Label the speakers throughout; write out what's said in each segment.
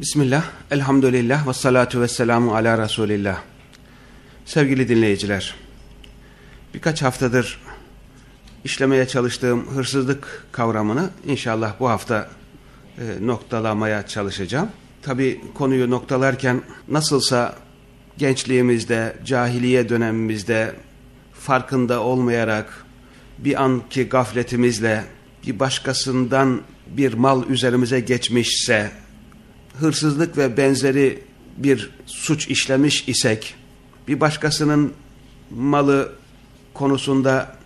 Speaker 1: Bismillah, elhamdülillah ve salatu ve selamu ala Resulillah. Sevgili dinleyiciler, birkaç haftadır işlemeye çalıştığım hırsızlık kavramını inşallah bu hafta e, noktalamaya çalışacağım. Tabi konuyu noktalarken nasılsa gençliğimizde, cahiliye dönemimizde farkında olmayarak bir anki gafletimizle bir başkasından bir mal üzerimize geçmişse hırsızlık ve benzeri bir suç işlemiş isek, bir başkasının malı konusunda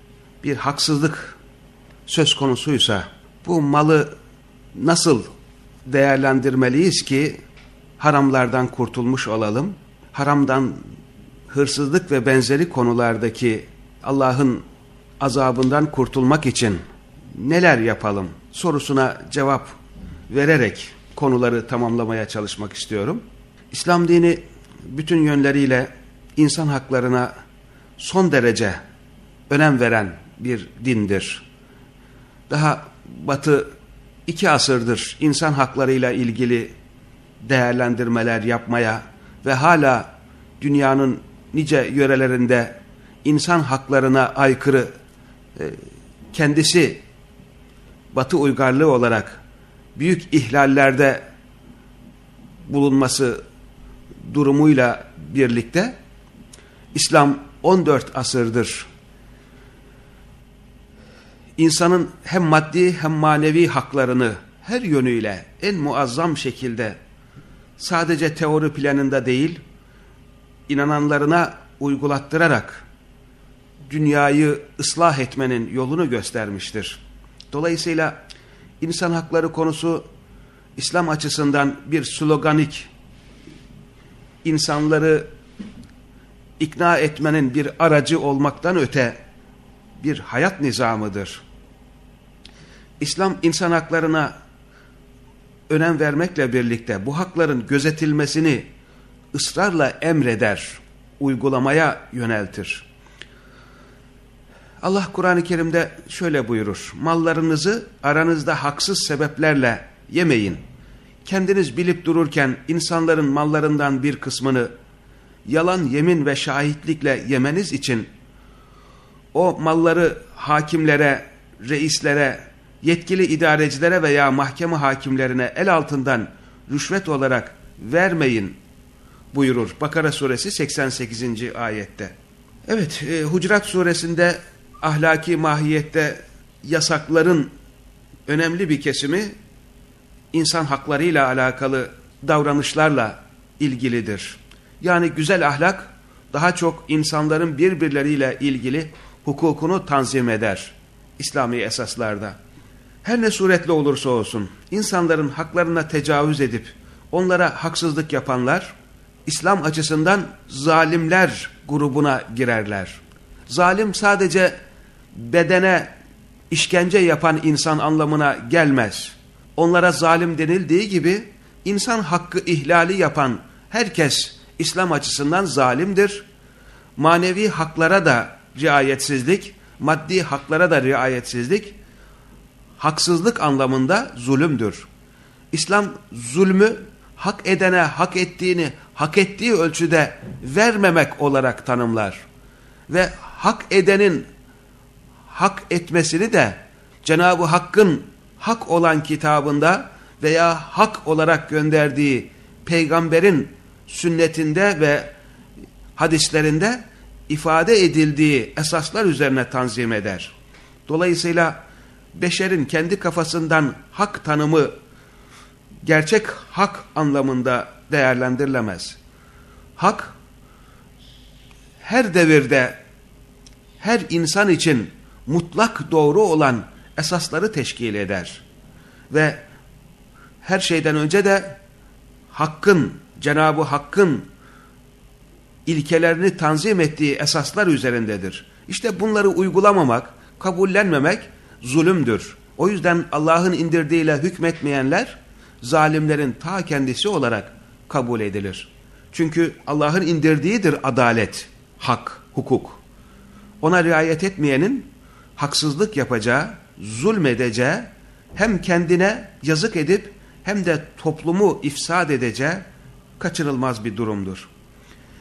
Speaker 1: bir haksızlık söz konusuysa, bu malı nasıl değerlendirmeliyiz ki haramlardan kurtulmuş olalım, haramdan hırsızlık ve benzeri konulardaki Allah'ın azabından kurtulmak için neler yapalım sorusuna cevap vererek konuları tamamlamaya çalışmak istiyorum. İslam dini bütün yönleriyle insan haklarına son derece önem veren bir dindir. Daha batı iki asırdır insan haklarıyla ilgili değerlendirmeler yapmaya ve hala dünyanın nice yörelerinde insan haklarına aykırı e, kendisi batı uygarlığı olarak büyük ihlallerde bulunması durumuyla birlikte İslam 14 asırdır insanın hem maddi hem manevi haklarını her yönüyle en muazzam şekilde sadece teori planında değil inananlarına uygulattırarak dünyayı ıslah etmenin yolunu göstermiştir. Dolayısıyla insan hakları konusu İslam açısından bir sloganik, insanları ikna etmenin bir aracı olmaktan öte bir hayat nizamıdır. İslam insan haklarına önem vermekle birlikte bu hakların gözetilmesini ısrarla emreder, uygulamaya yöneltir. Allah Kur'an-ı Kerim'de şöyle buyurur. Mallarınızı aranızda haksız sebeplerle yemeyin. Kendiniz bilip dururken insanların mallarından bir kısmını yalan yemin ve şahitlikle yemeniz için o malları hakimlere, reislere, yetkili idarecilere veya mahkeme hakimlerine el altından rüşvet olarak vermeyin buyurur. Bakara suresi 88. ayette. Evet, e, Hucurat suresinde ahlaki mahiyette yasakların önemli bir kesimi insan haklarıyla alakalı davranışlarla ilgilidir. Yani güzel ahlak daha çok insanların birbirleriyle ilgili hukukunu tanzim eder İslami esaslarda. Her ne suretle olursa olsun insanların haklarına tecavüz edip onlara haksızlık yapanlar İslam açısından zalimler grubuna girerler. Zalim sadece bedene işkence yapan insan anlamına gelmez. Onlara zalim denildiği gibi insan hakkı ihlali yapan herkes İslam açısından zalimdir. Manevi haklara da riayetsizlik, maddi haklara da riayetsizlik, haksızlık anlamında zulümdür. İslam zulmü hak edene hak ettiğini hak ettiği ölçüde vermemek olarak tanımlar. Ve hak edenin hak etmesini de Cenab-ı Hakk'ın hak olan kitabında veya hak olarak gönderdiği peygamberin sünnetinde ve hadislerinde ifade edildiği esaslar üzerine tanzim eder. Dolayısıyla beşerin kendi kafasından hak tanımı gerçek hak anlamında değerlendirilemez. Hak her devirde her insan için mutlak doğru olan esasları teşkil eder. Ve her şeyden önce de Hakk'ın, Cenab-ı Hakk'ın ilkelerini tanzim ettiği esaslar üzerindedir. İşte bunları uygulamamak, kabullenmemek zulümdür. O yüzden Allah'ın indirdiğiyle hükmetmeyenler zalimlerin ta kendisi olarak kabul edilir. Çünkü Allah'ın indirdiğidir adalet, hak, hukuk. Ona riayet etmeyenin haksızlık yapacağı, zulmedeceği, hem kendine yazık edip hem de toplumu ifsad edeceği kaçırılmaz bir durumdur.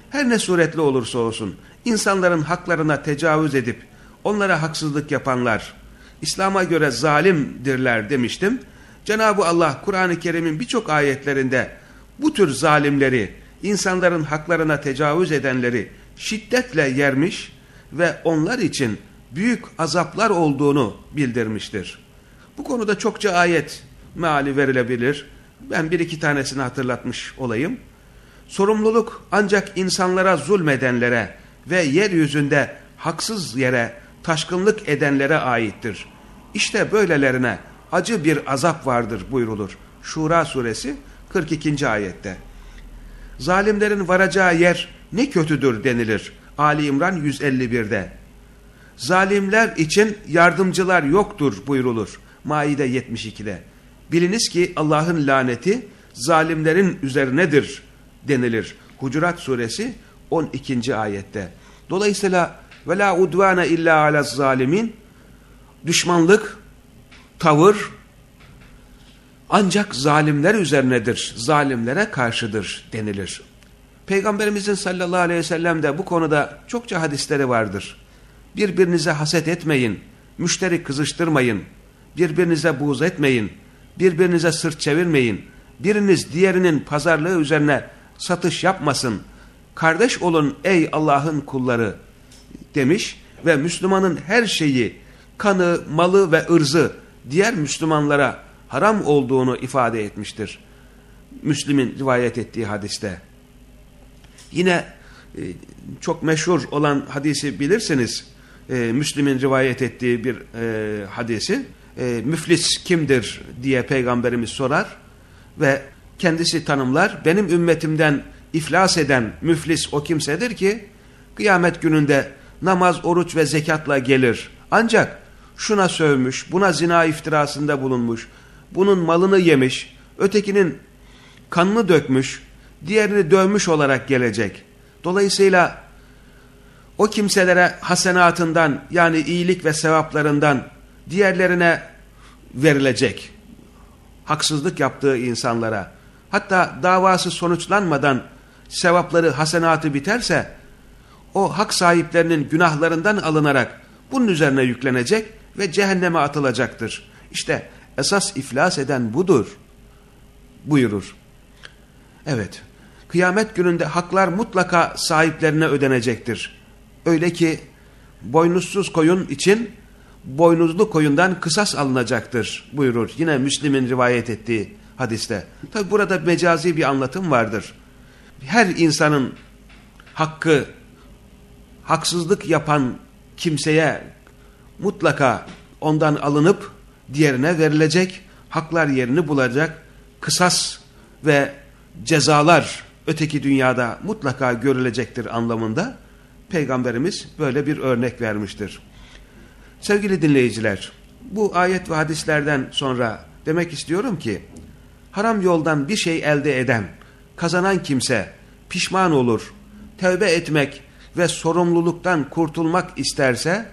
Speaker 1: Her ne suretli olursa olsun insanların haklarına tecavüz edip onlara haksızlık yapanlar İslam'a göre zalimdirler demiştim. Cenab-ı Allah Kur'an-ı Kerim'in birçok ayetlerinde bu tür zalimleri, insanların haklarına tecavüz edenleri şiddetle yermiş ve onlar için büyük azaplar olduğunu bildirmiştir. Bu konuda çokça ayet meali verilebilir. Ben bir iki tanesini hatırlatmış olayım. Sorumluluk ancak insanlara zulmedenlere ve yeryüzünde haksız yere taşkınlık edenlere aittir. İşte böylelerine acı bir azap vardır buyrulur. Şura suresi 42. ayette. Zalimlerin varacağı yer ne kötüdür denilir. Ali İmran 151'de. Zalimler için yardımcılar yoktur buyrulur. Maide 72'de. Biliniz ki Allah'ın laneti zalimlerin üzerinedir denilir. Hucurat suresi 12. ayette. Dolayısıyla ve la udvane illa ala zalimin düşmanlık, tavır ancak zalimler üzerinedir, zalimlere karşıdır denilir. Peygamberimizin sallallahu aleyhi ve sellem de bu konuda çokça hadisleri vardır. Birbirinize haset etmeyin, müşteri kızıştırmayın, birbirinize buğz etmeyin, birbirinize sırt çevirmeyin, biriniz diğerinin pazarlığı üzerine satış yapmasın, kardeş olun ey Allah'ın kulları demiş ve Müslümanın her şeyi, kanı, malı ve ırzı diğer Müslümanlara haram olduğunu ifade etmiştir. Müslim'in rivayet ettiği hadiste. Yine e, çok meşhur olan hadisi bilirsiniz. E, Müslim'in rivayet ettiği bir e, hadisi. E, müflis kimdir diye peygamberimiz sorar ve kendisi tanımlar. Benim ümmetimden iflas eden müflis o kimsedir ki kıyamet gününde namaz, oruç ve zekatla gelir. Ancak şuna sövmüş, buna zina iftirasında bulunmuş, bunun malını yemiş, ötekinin kanını dökmüş, diğerini dövmüş olarak gelecek. Dolayısıyla o kimselere hasenatından yani iyilik ve sevaplarından diğerlerine verilecek. Haksızlık yaptığı insanlara. Hatta davası sonuçlanmadan sevapları, hasenatı biterse o hak sahiplerinin günahlarından alınarak bunun üzerine yüklenecek ve cehenneme atılacaktır. İşte esas iflas eden budur buyurur. Evet, kıyamet gününde haklar mutlaka sahiplerine ödenecektir. Öyle ki boynuzsuz koyun için boynuzlu koyundan kısas alınacaktır buyurur. Yine Müslim'in rivayet ettiği hadiste. Tabi burada mecazi bir anlatım vardır. Her insanın hakkı haksızlık yapan kimseye mutlaka ondan alınıp diğerine verilecek, haklar yerini bulacak, kısas ve cezalar öteki dünyada mutlaka görülecektir anlamında Peygamberimiz böyle bir örnek vermiştir. Sevgili dinleyiciler, bu ayet ve hadislerden sonra demek istiyorum ki, haram yoldan bir şey elde eden, kazanan kimse pişman olur, tövbe etmek ve sorumluluktan kurtulmak isterse,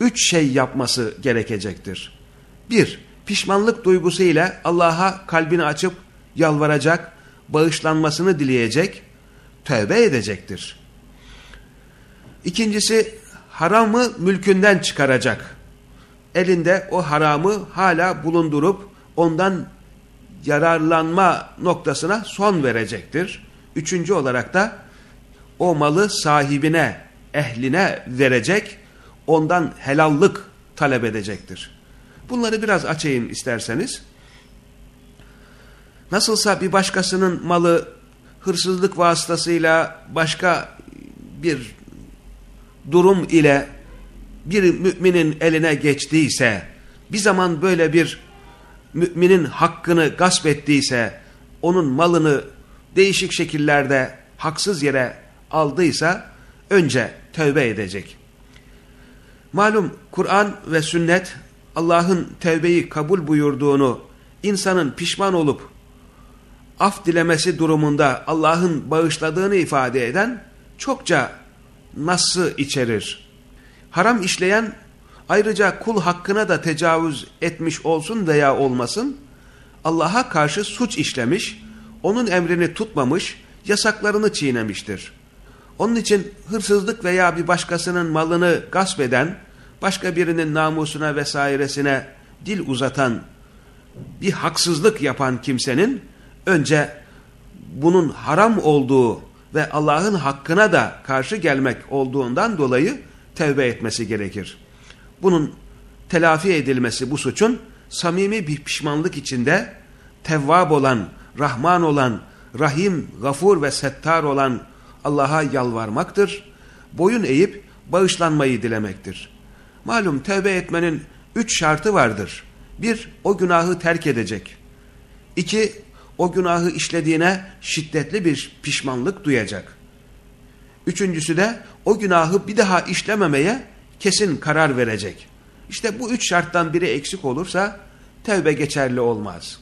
Speaker 1: üç şey yapması gerekecektir. Bir, pişmanlık duygusuyla Allah'a kalbini açıp yalvaracak, bağışlanmasını dileyecek, tövbe edecektir. İkincisi, haramı mülkünden çıkaracak. Elinde o haramı hala bulundurup ondan yararlanma noktasına son verecektir. Üçüncü olarak da o malı sahibine, ehline verecek, ondan helallık talep edecektir. Bunları biraz açayım isterseniz. Nasılsa bir başkasının malı hırsızlık vasıtasıyla başka bir durum ile bir müminin eline geçtiyse, bir zaman böyle bir müminin hakkını gasp ettiyse, onun malını değişik şekillerde haksız yere aldıysa, önce tövbe edecek. Malum Kur'an ve sünnet Allah'ın tevbeyi kabul buyurduğunu, insanın pişman olup af dilemesi durumunda Allah'ın bağışladığını ifade eden çokça nası içerir. Haram işleyen ayrıca kul hakkına da tecavüz etmiş olsun veya olmasın, Allah'a karşı suç işlemiş, onun emrini tutmamış, yasaklarını çiğnemiştir. Onun için hırsızlık veya bir başkasının malını gasp eden, başka birinin namusuna vesairesine dil uzatan, bir haksızlık yapan kimsenin önce bunun haram olduğu ve Allah'ın hakkına da karşı gelmek olduğundan dolayı tevbe etmesi gerekir. Bunun telafi edilmesi bu suçun samimi bir pişmanlık içinde tevvab olan, rahman olan, rahim, gafur ve settar olan Allah'a yalvarmaktır. Boyun eğip bağışlanmayı dilemektir. Malum tevbe etmenin üç şartı vardır. Bir, o günahı terk edecek. İki, o günahı işlediğine şiddetli bir pişmanlık duyacak. Üçüncüsü de o günahı bir daha işlememeye kesin karar verecek. İşte bu üç şarttan biri eksik olursa tevbe geçerli olmaz.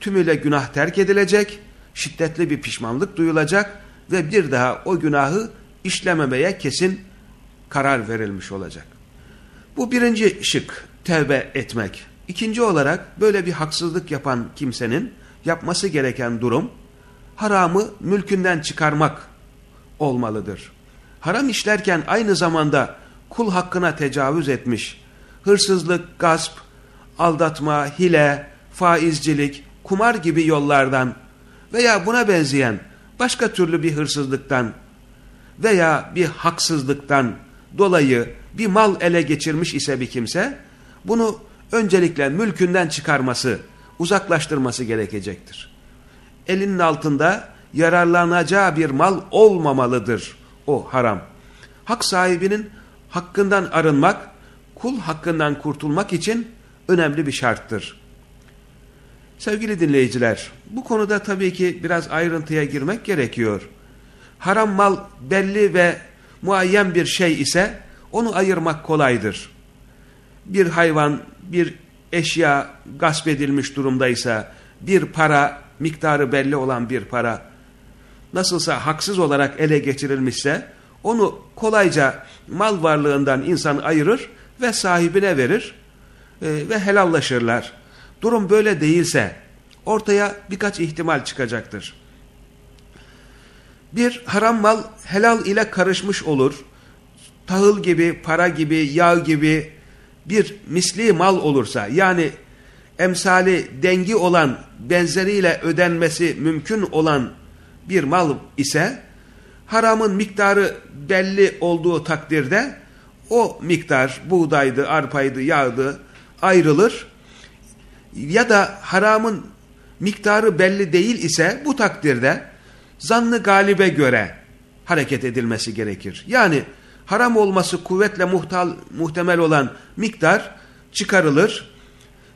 Speaker 1: Tümüyle günah terk edilecek, şiddetli bir pişmanlık duyulacak ve bir daha o günahı işlememeye kesin karar verilmiş olacak. Bu birinci şık tevbe etmek. İkinci olarak böyle bir haksızlık yapan kimsenin yapması gereken durum haramı mülkünden çıkarmak olmalıdır. Haram işlerken aynı zamanda kul hakkına tecavüz etmiş, hırsızlık, gasp, aldatma, hile, faizcilik, kumar gibi yollardan veya buna benzeyen başka türlü bir hırsızlıktan veya bir haksızlıktan dolayı bir mal ele geçirmiş ise bir kimse bunu öncelikle mülkünden çıkarması, uzaklaştırması gerekecektir. Elinin altında yararlanacağı bir mal olmamalıdır o haram. Hak sahibinin hakkından arınmak, kul hakkından kurtulmak için önemli bir şarttır. Sevgili dinleyiciler, bu konuda tabii ki biraz ayrıntıya girmek gerekiyor. Haram mal belli ve muayyen bir şey ise onu ayırmak kolaydır. Bir hayvan, bir eşya gasp edilmiş durumdaysa, bir para, miktarı belli olan bir para, nasılsa haksız olarak ele geçirilmişse, onu kolayca mal varlığından insan ayırır ve sahibine verir e, ve helallaşırlar. Durum böyle değilse ortaya birkaç ihtimal çıkacaktır. Bir haram mal helal ile karışmış olur. Tahıl gibi, para gibi, yağ gibi bir misli mal olursa yani emsali dengi olan benzeriyle ödenmesi mümkün olan bir mal ise haramın miktarı belli olduğu takdirde o miktar buğdaydı, arpaydı, yağdı ayrılır. Ya da haramın miktarı belli değil ise bu takdirde zannı galibe göre hareket edilmesi gerekir. Yani haram olması kuvvetle muhtal, muhtemel olan miktar çıkarılır.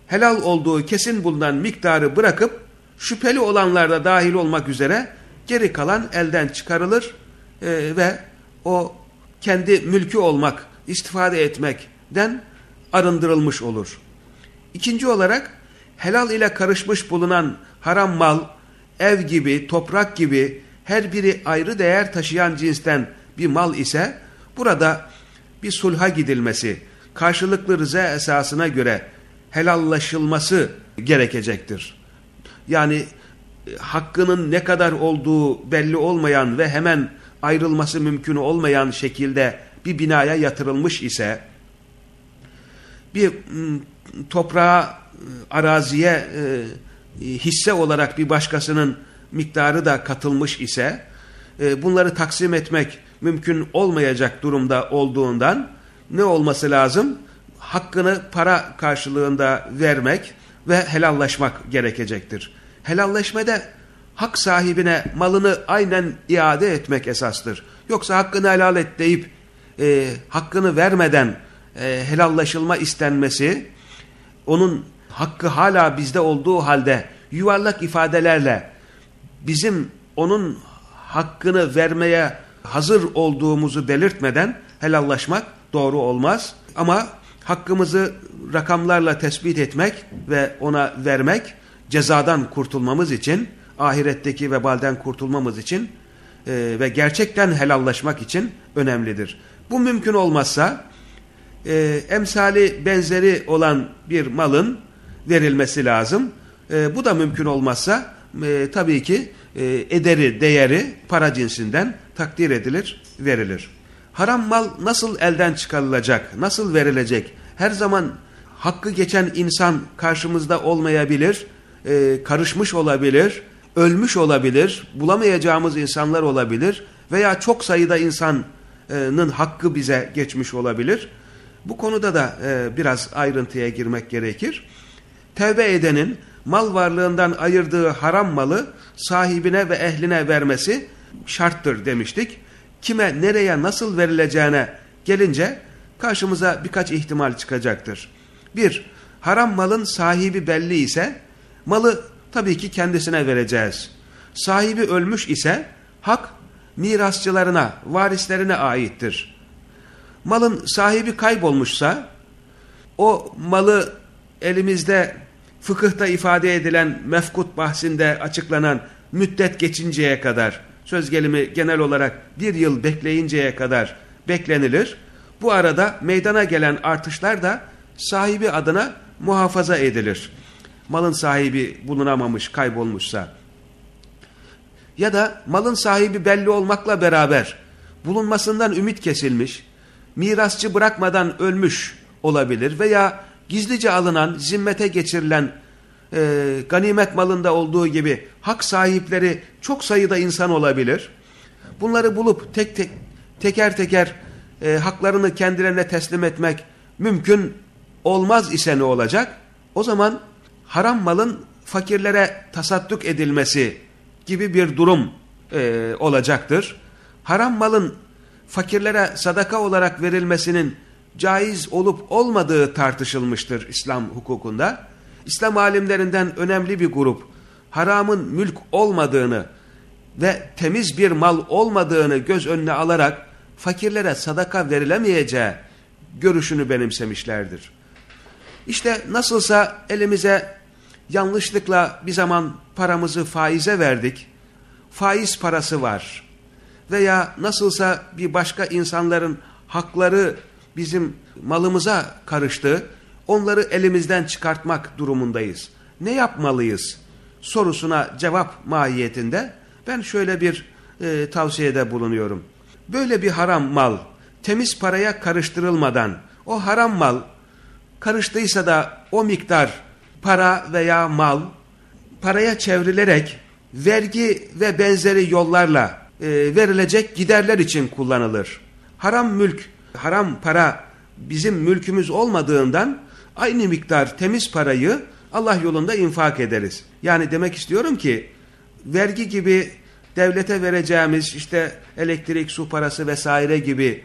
Speaker 1: Helal olduğu kesin bulunan miktarı bırakıp şüpheli olanlarda dahil olmak üzere geri kalan elden çıkarılır e, ve o kendi mülkü olmak, istifade etmekten arındırılmış olur. İkinci olarak helal ile karışmış bulunan haram mal, ev gibi, toprak gibi her biri ayrı değer taşıyan cinsten bir mal ise burada bir sulha gidilmesi, karşılıklı rıza esasına göre helallaşılması gerekecektir. Yani e, hakkının ne kadar olduğu belli olmayan ve hemen ayrılması mümkün olmayan şekilde bir binaya yatırılmış ise bir toprağa, araziye e, hisse olarak bir başkasının miktarı da katılmış ise e, bunları taksim etmek mümkün olmayacak durumda olduğundan ne olması lazım? Hakkını para karşılığında vermek ve helallaşmak gerekecektir. Helalleşmede hak sahibine malını aynen iade etmek esastır. Yoksa hakkını helal et deyip e, hakkını vermeden e, helallaşılma istenmesi, onun hakkı hala bizde olduğu halde yuvarlak ifadelerle bizim onun hakkını vermeye hazır olduğumuzu belirtmeden helallaşmak doğru olmaz. Ama hakkımızı rakamlarla tespit etmek ve ona vermek cezadan kurtulmamız için, ahiretteki vebalden kurtulmamız için e, ve gerçekten helallaşmak için önemlidir. Bu mümkün olmazsa e, emsali benzeri olan bir malın verilmesi lazım. E, bu da mümkün olmazsa e, tabii ki e, ederi, değeri para cinsinden takdir edilir, verilir. Haram mal nasıl elden çıkarılacak, nasıl verilecek? Her zaman hakkı geçen insan karşımızda olmayabilir, e, karışmış olabilir, ölmüş olabilir, bulamayacağımız insanlar olabilir veya çok sayıda insanın hakkı bize geçmiş olabilir. Bu konuda da e, biraz ayrıntıya girmek gerekir. Tevbe edenin mal varlığından ayırdığı haram malı sahibine ve ehline vermesi şarttır demiştik. Kime, nereye, nasıl verileceğine gelince karşımıza birkaç ihtimal çıkacaktır. Bir, haram malın sahibi belli ise malı tabii ki kendisine vereceğiz. Sahibi ölmüş ise hak mirasçılarına, varislerine aittir. Malın sahibi kaybolmuşsa o malı elimizde fıkıhta ifade edilen mefkut bahsinde açıklanan müddet geçinceye kadar, söz gelimi genel olarak bir yıl bekleyinceye kadar beklenilir. Bu arada meydana gelen artışlar da sahibi adına muhafaza edilir. Malın sahibi bulunamamış, kaybolmuşsa. Ya da malın sahibi belli olmakla beraber bulunmasından ümit kesilmiş, mirasçı bırakmadan ölmüş olabilir veya gizlice alınan, zimmete geçirilen e, ganimet malında olduğu gibi hak sahipleri çok sayıda insan olabilir. Bunları bulup tek tek teker teker e, haklarını kendilerine teslim etmek mümkün olmaz ise ne olacak? O zaman haram malın fakirlere tasadduk edilmesi gibi bir durum e, olacaktır. Haram malın fakirlere sadaka olarak verilmesinin caiz olup olmadığı tartışılmıştır İslam hukukunda. İslam alimlerinden önemli bir grup haramın mülk olmadığını ve temiz bir mal olmadığını göz önüne alarak fakirlere sadaka verilemeyeceği görüşünü benimsemişlerdir. İşte nasılsa elimize yanlışlıkla bir zaman paramızı faize verdik, faiz parası var veya nasılsa bir başka insanların hakları bizim malımıza karıştı, onları elimizden çıkartmak durumundayız. Ne yapmalıyız sorusuna cevap mahiyetinde ben şöyle bir e, tavsiyede bulunuyorum. Böyle bir haram mal temiz paraya karıştırılmadan o haram mal karıştıysa da o miktar para veya mal paraya çevrilerek vergi ve benzeri yollarla e, verilecek giderler için kullanılır. Haram mülk, haram para bizim mülkümüz olmadığından aynı miktar temiz parayı Allah yolunda infak ederiz. Yani demek istiyorum ki vergi gibi devlete vereceğimiz işte elektrik, su parası vesaire gibi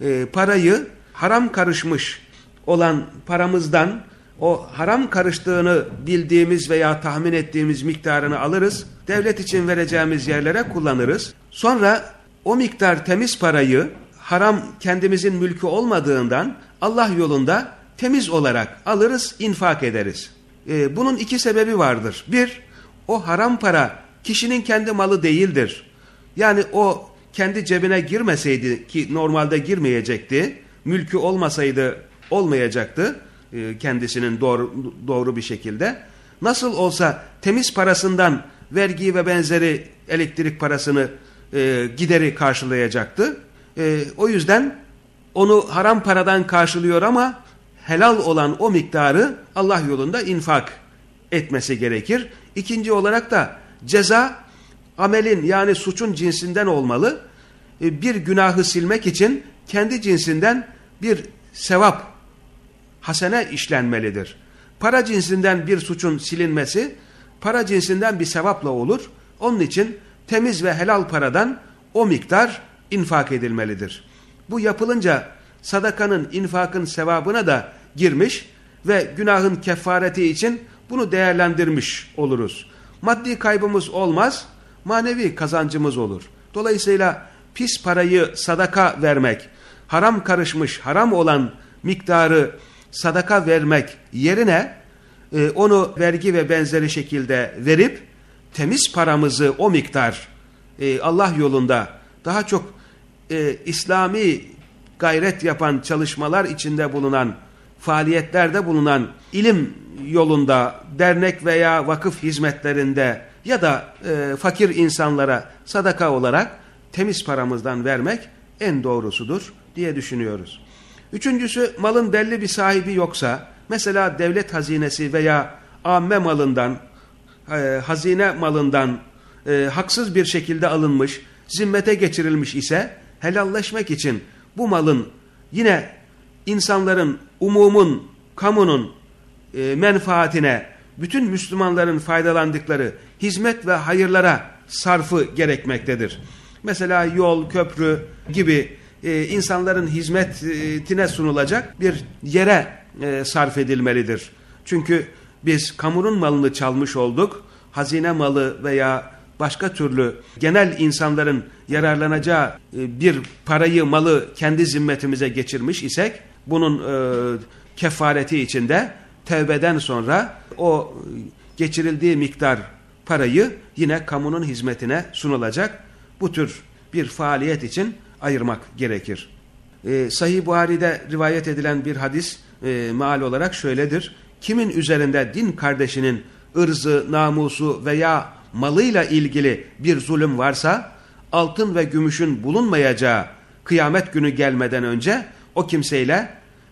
Speaker 1: e, parayı haram karışmış olan paramızdan o haram karıştığını bildiğimiz veya tahmin ettiğimiz miktarını alırız. Devlet için vereceğimiz yerlere kullanırız. Sonra o miktar temiz parayı haram kendimizin mülkü olmadığından Allah yolunda temiz olarak alırız, infak ederiz. Ee, bunun iki sebebi vardır. Bir, o haram para kişinin kendi malı değildir. Yani o kendi cebine girmeseydi ki normalde girmeyecekti, mülkü olmasaydı olmayacaktı e, kendisinin doğru, doğru bir şekilde. Nasıl olsa temiz parasından vergi ve benzeri elektrik parasını e, gideri karşılayacaktı. E, o yüzden onu haram paradan karşılıyor ama helal olan o miktarı Allah yolunda infak etmesi gerekir. İkinci olarak da ceza amelin yani suçun cinsinden olmalı. E, bir günahı silmek için kendi cinsinden bir sevap hasene işlenmelidir. Para cinsinden bir suçun silinmesi para cinsinden bir sevapla olur. Onun için temiz ve helal paradan o miktar infak edilmelidir. Bu yapılınca sadakanın, infakın sevabına da girmiş ve günahın kefareti için bunu değerlendirmiş oluruz. Maddi kaybımız olmaz, manevi kazancımız olur. Dolayısıyla pis parayı sadaka vermek, haram karışmış, haram olan miktarı sadaka vermek yerine e, onu vergi ve benzeri şekilde verip temiz paramızı o miktar e, Allah yolunda daha çok e, İslami gayret yapan çalışmalar içinde bulunan faaliyetlerde bulunan ilim yolunda, dernek veya vakıf hizmetlerinde ya da e, fakir insanlara sadaka olarak temiz paramızdan vermek en doğrusudur diye düşünüyoruz. Üçüncüsü malın belli bir sahibi yoksa mesela devlet hazinesi veya amme malından, e, hazine malından e, haksız bir şekilde alınmış, zimmete geçirilmiş ise helalleşmek için bu malın yine insanların, umumun, kamunun e, menfaatine, bütün Müslümanların faydalandıkları hizmet ve hayırlara sarfı gerekmektedir. Mesela yol, köprü gibi e, insanların hizmetine sunulacak bir yere e, sarf edilmelidir. Çünkü biz kamunun malını çalmış olduk, hazine malı veya başka türlü genel insanların yararlanacağı e, bir parayı, malı kendi zimmetimize geçirmiş isek, bunun e, kefareti içinde tevbeden sonra o geçirildiği miktar parayı yine kamunun hizmetine sunulacak bu tür bir faaliyet için ayırmak gerekir. E, Sahih Buhari'de rivayet edilen bir hadis e, meal olarak şöyledir. Kimin üzerinde din kardeşinin ırzı, namusu veya malıyla ilgili bir zulüm varsa altın ve gümüşün bulunmayacağı kıyamet günü gelmeden önce o kimseyle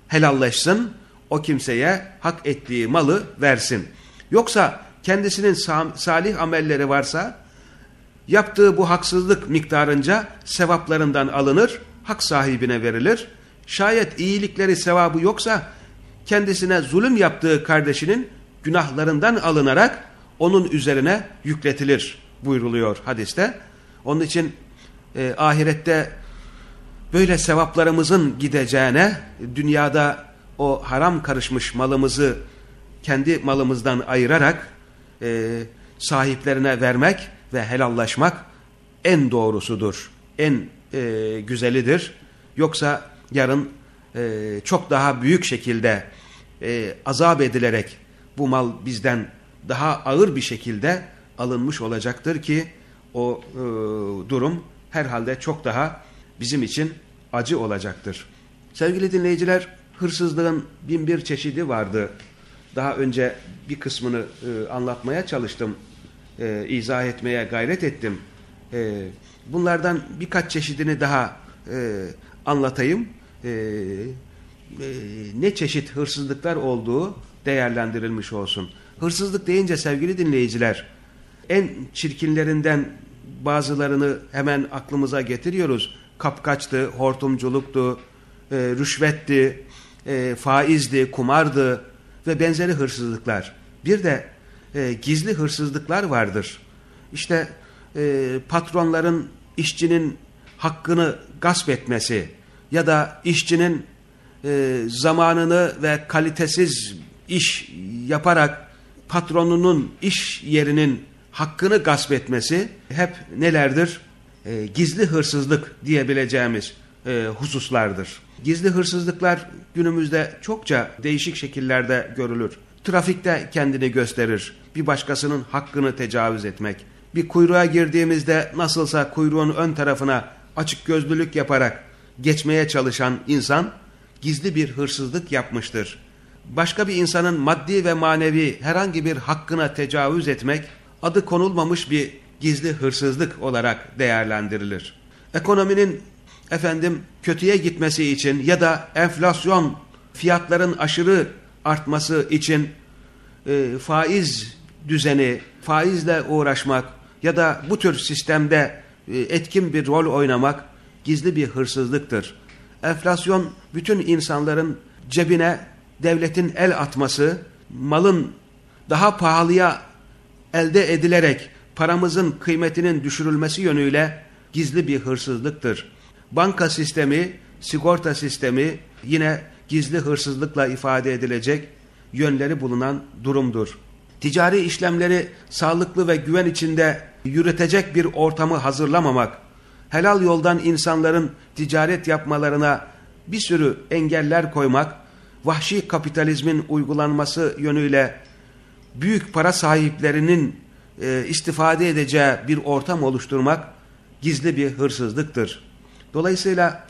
Speaker 1: helalleşsin, o kimseye hak ettiği malı versin. Yoksa kendisinin salih amelleri varsa yaptığı bu haksızlık miktarınca sevaplarından alınır, hak sahibine verilir. Şayet iyilikleri sevabı yoksa kendisine zulüm yaptığı kardeşinin günahlarından alınarak onun üzerine yükletilir buyruluyor hadiste. Onun için e, ahirette böyle sevaplarımızın gideceğine dünyada o haram karışmış malımızı kendi malımızdan ayırarak e, sahiplerine vermek ve helallaşmak en doğrusudur. En e, güzelidir. Yoksa yarın e, çok daha büyük şekilde e, azap edilerek bu mal bizden daha ağır bir şekilde alınmış olacaktır ki o e, durum herhalde çok daha bizim için acı olacaktır. Sevgili dinleyiciler, hırsızlığın bin bir çeşidi vardı. Daha önce bir kısmını e, anlatmaya çalıştım, e, izah etmeye gayret ettim. E, bunlardan birkaç çeşidini daha e, anlatayım. E, e, ne çeşit hırsızlıklar olduğu değerlendirilmiş olsun. Hırsızlık deyince sevgili dinleyiciler, en çirkinlerinden bazılarını hemen aklımıza getiriyoruz. Kapkaçtı, hortumculuktu, e, rüşvetti, e, faizdi, kumardı ve benzeri hırsızlıklar. Bir de e, gizli hırsızlıklar vardır. İşte e, patronların işçinin hakkını gasp etmesi ya da işçinin e, zamanını ve kalitesiz iş yaparak patronunun iş yerinin hakkını gasp etmesi hep nelerdir? E, gizli hırsızlık diyebileceğimiz e, hususlardır. Gizli hırsızlıklar günümüzde çokça değişik şekillerde görülür. Trafikte kendini gösterir. Bir başkasının hakkını tecavüz etmek. Bir kuyruğa girdiğimizde nasılsa kuyruğun ön tarafına açık gözlülük yaparak geçmeye çalışan insan gizli bir hırsızlık yapmıştır. Başka bir insanın maddi ve manevi herhangi bir hakkına tecavüz etmek adı konulmamış bir gizli hırsızlık olarak değerlendirilir. Ekonominin efendim kötüye gitmesi için ya da enflasyon fiyatların aşırı artması için e, faiz düzeni, faizle uğraşmak ya da bu tür sistemde e, etkin bir rol oynamak gizli bir hırsızlıktır. Enflasyon bütün insanların cebine devletin el atması, malın daha pahalıya elde edilerek paramızın kıymetinin düşürülmesi yönüyle gizli bir hırsızlıktır. Banka sistemi, sigorta sistemi yine gizli hırsızlıkla ifade edilecek yönleri bulunan durumdur. Ticari işlemleri sağlıklı ve güven içinde yürütecek bir ortamı hazırlamamak, helal yoldan insanların ticaret yapmalarına bir sürü engeller koymak, vahşi kapitalizmin uygulanması yönüyle büyük para sahiplerinin e, istifade edeceği bir ortam oluşturmak gizli bir hırsızlıktır. Dolayısıyla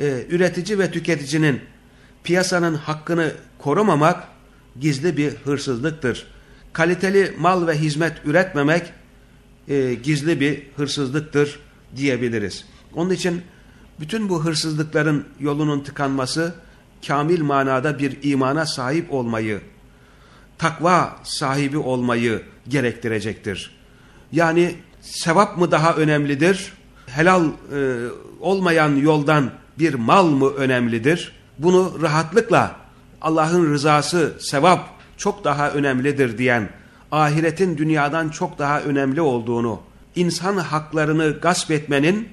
Speaker 1: e, üretici ve tüketicinin Piyasanın hakkını korumamak gizli bir hırsızlıktır. Kaliteli mal ve hizmet üretmemek e, gizli bir hırsızlıktır diyebiliriz. Onun için bütün bu hırsızlıkların yolunun tıkanması kamil manada bir imana sahip olmayı, takva sahibi olmayı gerektirecektir. Yani sevap mı daha önemlidir? Helal e, olmayan yoldan bir mal mı önemlidir? Bunu rahatlıkla Allah'ın rızası, sevap çok daha önemlidir diyen, ahiretin dünyadan çok daha önemli olduğunu, insan haklarını gasp etmenin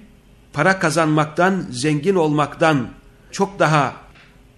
Speaker 1: para kazanmaktan, zengin olmaktan çok daha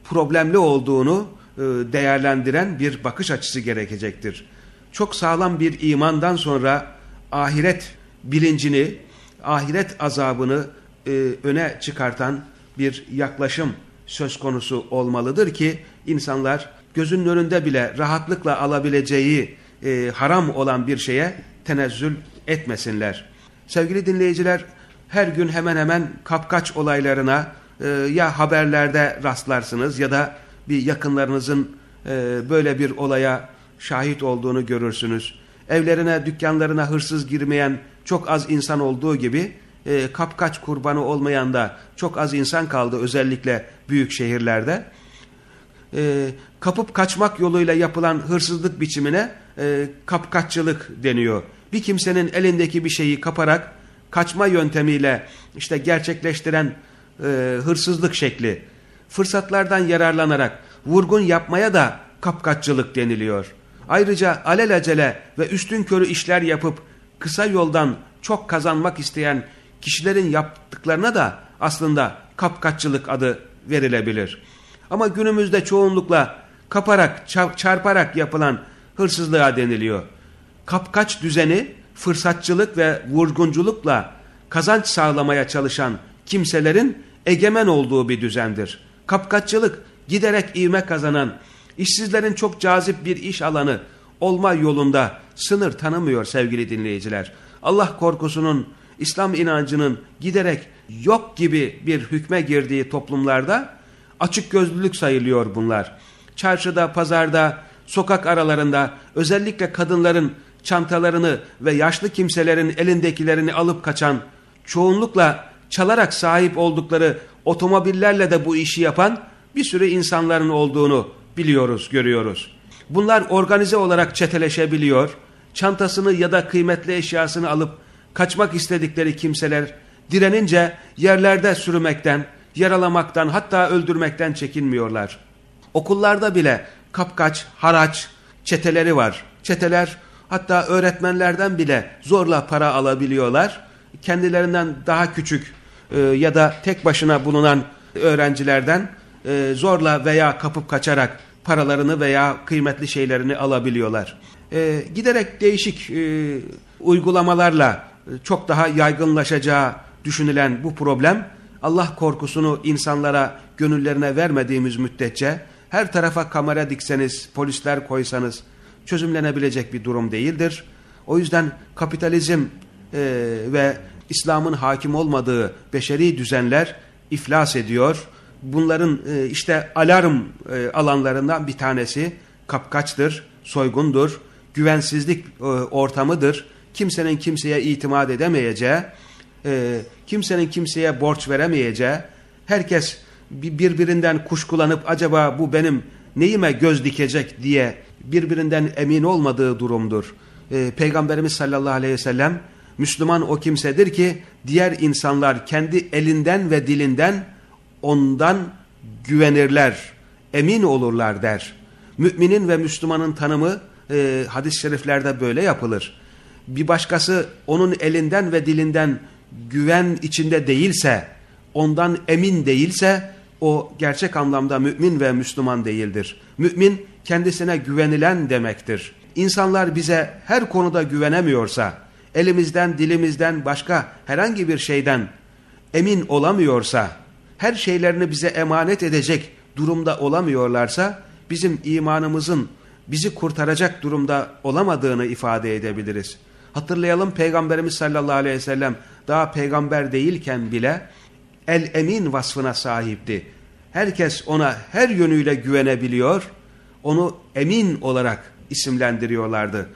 Speaker 1: problemli olduğunu e, değerlendiren bir bakış açısı gerekecektir. Çok sağlam bir imandan sonra ahiret bilincini, ahiret azabını e, öne çıkartan bir yaklaşım söz konusu olmalıdır ki insanlar gözünün önünde bile rahatlıkla alabileceği e, haram olan bir şeye tenezzül etmesinler. Sevgili dinleyiciler her gün hemen hemen kapkaç olaylarına e, ya haberlerde rastlarsınız ya da bir yakınlarınızın e, böyle bir olaya şahit olduğunu görürsünüz. Evlerine, dükkanlarına hırsız girmeyen çok az insan olduğu gibi e, kapkaç kurbanı olmayan da çok az insan kaldı özellikle büyük şehirlerde. E, kapıp kaçmak yoluyla yapılan hırsızlık biçimine e, kapkaççılık deniyor. Bir kimsenin elindeki bir şeyi kaparak kaçma yöntemiyle işte gerçekleştiren e, hırsızlık şekli, fırsatlardan yararlanarak vurgun yapmaya da kapkaççılık deniliyor. Ayrıca alelacele ve üstün körü işler yapıp kısa yoldan çok kazanmak isteyen kişilerin yaptıklarına da aslında kapkaççılık adı verilebilir. Ama günümüzde çoğunlukla kaparak, çarparak yapılan hırsızlığa deniliyor. Kapkaç düzeni fırsatçılık ve vurgunculukla kazanç sağlamaya çalışan kimselerin egemen olduğu bir düzendir. Kapkaççılık giderek ivme kazanan, işsizlerin çok cazip bir iş alanı olma yolunda sınır tanımıyor sevgili dinleyiciler. Allah korkusunun, İslam inancının giderek yok gibi bir hükme girdiği toplumlarda açık gözlülük sayılıyor bunlar. Çarşıda, pazarda, sokak aralarında özellikle kadınların çantalarını ve yaşlı kimselerin elindekilerini alıp kaçan, çoğunlukla çalarak sahip oldukları otomobillerle de bu işi yapan bir sürü insanların olduğunu biliyoruz, görüyoruz. Bunlar organize olarak çeteleşebiliyor, çantasını ya da kıymetli eşyasını alıp kaçmak istedikleri kimseler direnince yerlerde sürümekten, yaralamaktan hatta öldürmekten çekinmiyorlar. Okullarda bile kapkaç, haraç çeteleri var. Çeteler hatta öğretmenlerden bile zorla para alabiliyorlar. Kendilerinden daha küçük e, ya da tek başına bulunan öğrencilerden e, zorla veya kapıp kaçarak paralarını veya kıymetli şeylerini alabiliyorlar. E, giderek değişik uygulamalarla çok daha yaygınlaşacağı düşünülen bu problem Allah korkusunu insanlara gönüllerine vermediğimiz müddetçe her tarafa kamera dikseniz, polisler koysanız çözümlenebilecek bir durum değildir. O yüzden kapitalizm e, ve İslam'ın hakim olmadığı beşeri düzenler iflas ediyor. Bunların e, işte alarm e, alanlarından bir tanesi kapkaçtır, soygundur, güvensizlik e, ortamıdır. Kimsenin kimseye itimat edemeyeceği, kimsenin kimseye borç veremeyeceği, herkes birbirinden kuşkulanıp acaba bu benim neyime göz dikecek diye birbirinden emin olmadığı durumdur. Peygamberimiz sallallahu aleyhi ve sellem Müslüman o kimsedir ki diğer insanlar kendi elinden ve dilinden ondan güvenirler, emin olurlar der. Müminin ve Müslümanın tanımı e, hadis-i şeriflerde böyle yapılır. Bir başkası onun elinden ve dilinden güven içinde değilse, ondan emin değilse o gerçek anlamda mümin ve Müslüman değildir. Mümin kendisine güvenilen demektir. İnsanlar bize her konuda güvenemiyorsa, elimizden dilimizden başka herhangi bir şeyden emin olamıyorsa, her şeylerini bize emanet edecek durumda olamıyorlarsa, bizim imanımızın bizi kurtaracak durumda olamadığını ifade edebiliriz. Hatırlayalım Peygamberimiz sallallahu aleyhi ve sellem daha peygamber değilken bile el emin vasfına sahipti. Herkes ona her yönüyle güvenebiliyor. Onu emin olarak isimlendiriyorlardı.